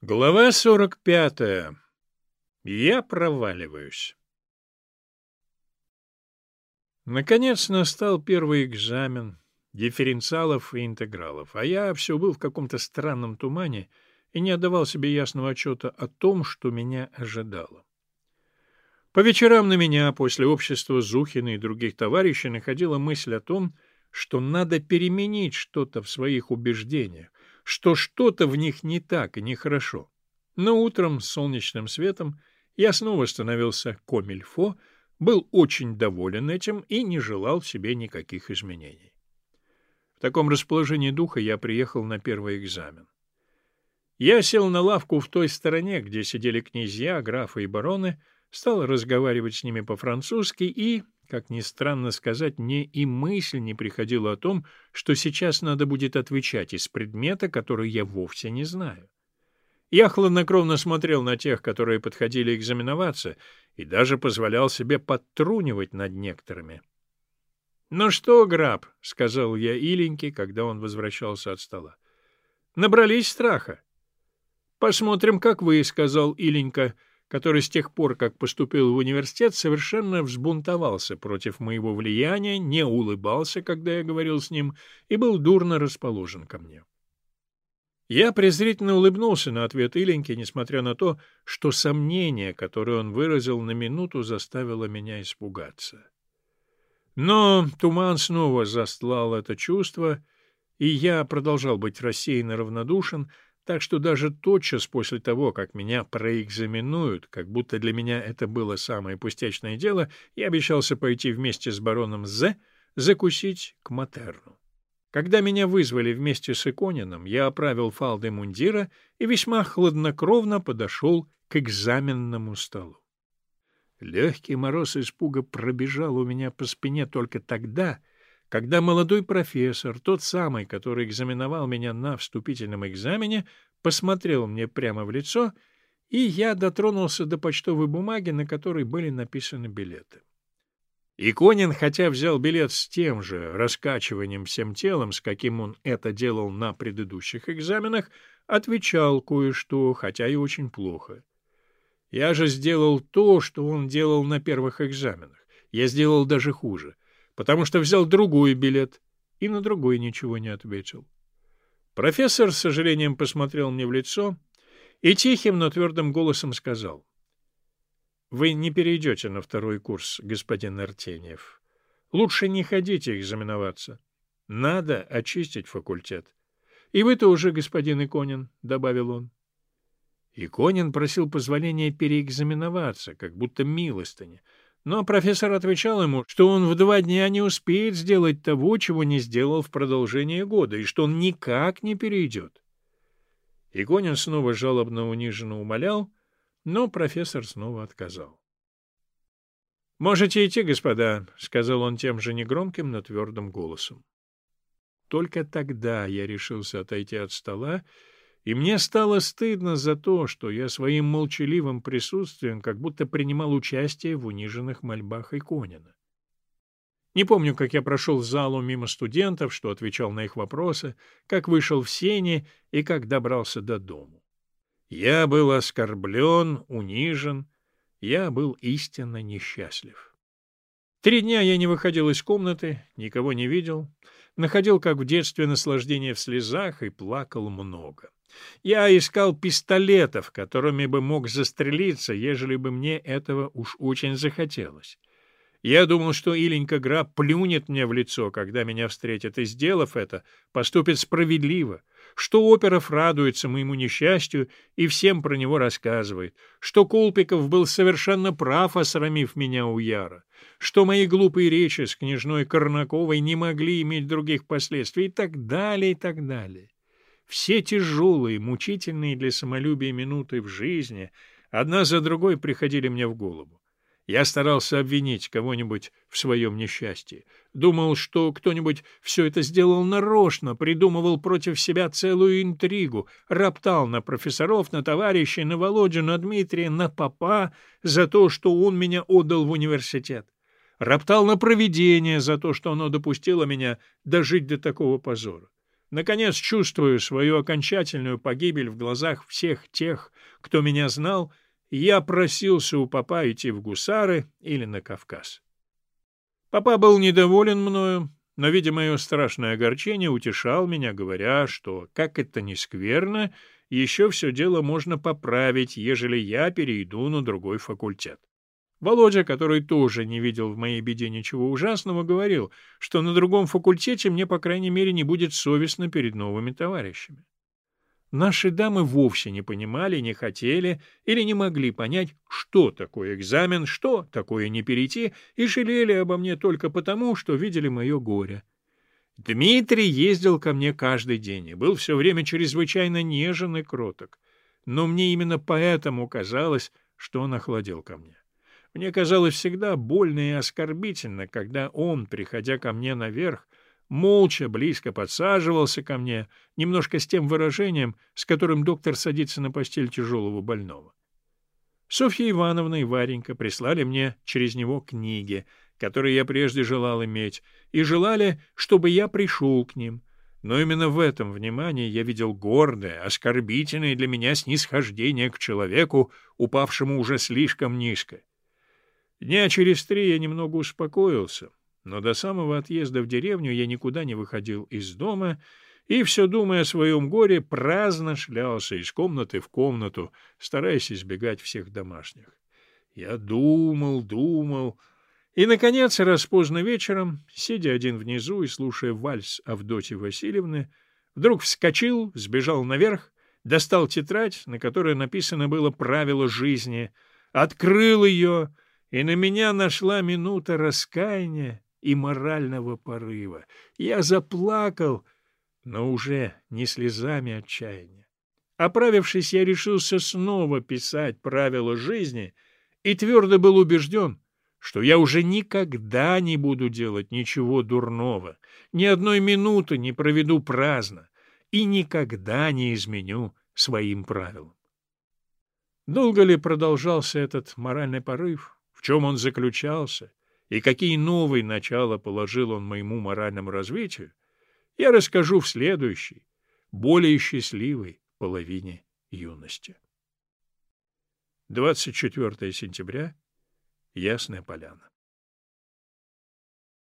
Глава 45. Я проваливаюсь. Наконец настал первый экзамен дифференциалов и интегралов, а я все был в каком-то странном тумане и не отдавал себе ясного отчета о том, что меня ожидало. По вечерам на меня после общества Зухина и других товарищей находила мысль о том, что надо переменить что-то в своих убеждениях, что что-то в них не так и нехорошо. Но утром с солнечным светом я снова становился комильфо, был очень доволен этим и не желал себе никаких изменений. В таком расположении духа я приехал на первый экзамен. Я сел на лавку в той стороне, где сидели князья, графы и бароны, стал разговаривать с ними по-французски и, как ни странно сказать, мне и мысль не приходила о том, что сейчас надо будет отвечать из предмета, который я вовсе не знаю. Я хладнокровно смотрел на тех, которые подходили экзаменоваться, и даже позволял себе подтрунивать над некоторыми. — Ну что, Граб, — сказал я Иленьке, когда он возвращался от стола. — Набрались страха. — Посмотрим, как вы, — сказал Иленька, — который с тех пор, как поступил в университет, совершенно взбунтовался против моего влияния, не улыбался, когда я говорил с ним, и был дурно расположен ко мне. Я презрительно улыбнулся на ответ Иленьки, несмотря на то, что сомнение, которое он выразил на минуту, заставило меня испугаться. Но туман снова застлал это чувство, и я продолжал быть рассеянно равнодушен, так что даже тотчас после того, как меня проэкзаменуют, как будто для меня это было самое пустячное дело, я обещался пойти вместе с бароном З закусить к Матерну. Когда меня вызвали вместе с Иконином, я оправил фалды мундира и весьма хладнокровно подошел к экзаменному столу. Легкий мороз испуга пробежал у меня по спине только тогда, когда молодой профессор, тот самый, который экзаменовал меня на вступительном экзамене, посмотрел мне прямо в лицо, и я дотронулся до почтовой бумаги, на которой были написаны билеты. Иконин, хотя взял билет с тем же раскачиванием всем телом, с каким он это делал на предыдущих экзаменах, отвечал кое-что, хотя и очень плохо. Я же сделал то, что он делал на первых экзаменах. Я сделал даже хуже — потому что взял другой билет и на другой ничего не ответил. Профессор с сожалением посмотрел мне в лицо и тихим, но твердым голосом сказал. — Вы не перейдете на второй курс, господин Артеньев. Лучше не ходите экзаменоваться. Надо очистить факультет. И вы тоже, господин Иконин, — добавил он. Иконин просил позволения переэкзаменоваться, как будто милостыня, но профессор отвечал ему, что он в два дня не успеет сделать того, чего не сделал в продолжение года, и что он никак не перейдет. Игонин снова жалобно униженно умолял, но профессор снова отказал. «Можете идти, господа», — сказал он тем же негромким, но твердым голосом. Только тогда я решился отойти от стола и мне стало стыдно за то, что я своим молчаливым присутствием как будто принимал участие в униженных мольбах Иконина. Не помню, как я прошел в залу мимо студентов, что отвечал на их вопросы, как вышел в сени и как добрался до дому. Я был оскорблен, унижен, я был истинно несчастлив. Три дня я не выходил из комнаты, никого не видел, находил, как в детстве, наслаждение в слезах и плакал много. Я искал пистолетов, которыми бы мог застрелиться, ежели бы мне этого уж очень захотелось. Я думал, что Иленька Граб плюнет мне в лицо, когда меня встретит, и, сделав это, поступит справедливо, что Оперов радуется моему несчастью и всем про него рассказывает, что Кулпиков был совершенно прав, осрамив меня у Яра, что мои глупые речи с княжной Корнаковой не могли иметь других последствий и так далее, и так далее. Все тяжелые, мучительные для самолюбия минуты в жизни одна за другой приходили мне в голову. Я старался обвинить кого-нибудь в своем несчастье. Думал, что кто-нибудь все это сделал нарочно, придумывал против себя целую интригу, роптал на профессоров, на товарищей, на Володю, на Дмитрия, на папа за то, что он меня отдал в университет. Роптал на провидение за то, что оно допустило меня дожить до такого позора наконец чувствую свою окончательную погибель в глазах всех тех, кто меня знал, я просился у папа идти в гусары или на Кавказ. Папа был недоволен мною, но, видя мое страшное огорчение, утешал меня, говоря, что, как это ни скверно, еще все дело можно поправить, ежели я перейду на другой факультет. Володя, который тоже не видел в моей беде ничего ужасного, говорил, что на другом факультете мне, по крайней мере, не будет совестно перед новыми товарищами. Наши дамы вовсе не понимали, не хотели или не могли понять, что такое экзамен, что такое не перейти, и жалели обо мне только потому, что видели мое горе. Дмитрий ездил ко мне каждый день и был все время чрезвычайно нежен и кроток. Но мне именно поэтому казалось, что он охладел ко мне. Мне казалось всегда больно и оскорбительно, когда он, приходя ко мне наверх, молча, близко подсаживался ко мне, немножко с тем выражением, с которым доктор садится на постель тяжелого больного. Софья Ивановна и Варенька прислали мне через него книги, которые я прежде желал иметь, и желали, чтобы я пришел к ним. Но именно в этом внимании я видел гордое, оскорбительное для меня снисхождение к человеку, упавшему уже слишком низко. Дня через три я немного успокоился, но до самого отъезда в деревню я никуда не выходил из дома и, все думая о своем горе, праздно шлялся из комнаты в комнату, стараясь избегать всех домашних. Я думал, думал, и, наконец, раз поздно вечером, сидя один внизу и слушая вальс Авдотьи Васильевны, вдруг вскочил, сбежал наверх, достал тетрадь, на которой написано было «Правило жизни», открыл ее, и на меня нашла минута раскаяния и морального порыва. Я заплакал, но уже не слезами отчаяния. Оправившись, я решился снова писать правила жизни и твердо был убежден, что я уже никогда не буду делать ничего дурного, ни одной минуты не проведу праздно и никогда не изменю своим правилам. Долго ли продолжался этот моральный порыв? В чем он заключался? И какие новые начала положил он моему моральному развитию, я расскажу в следующей, более счастливой половине юности. 24 сентября. Ясная поляна.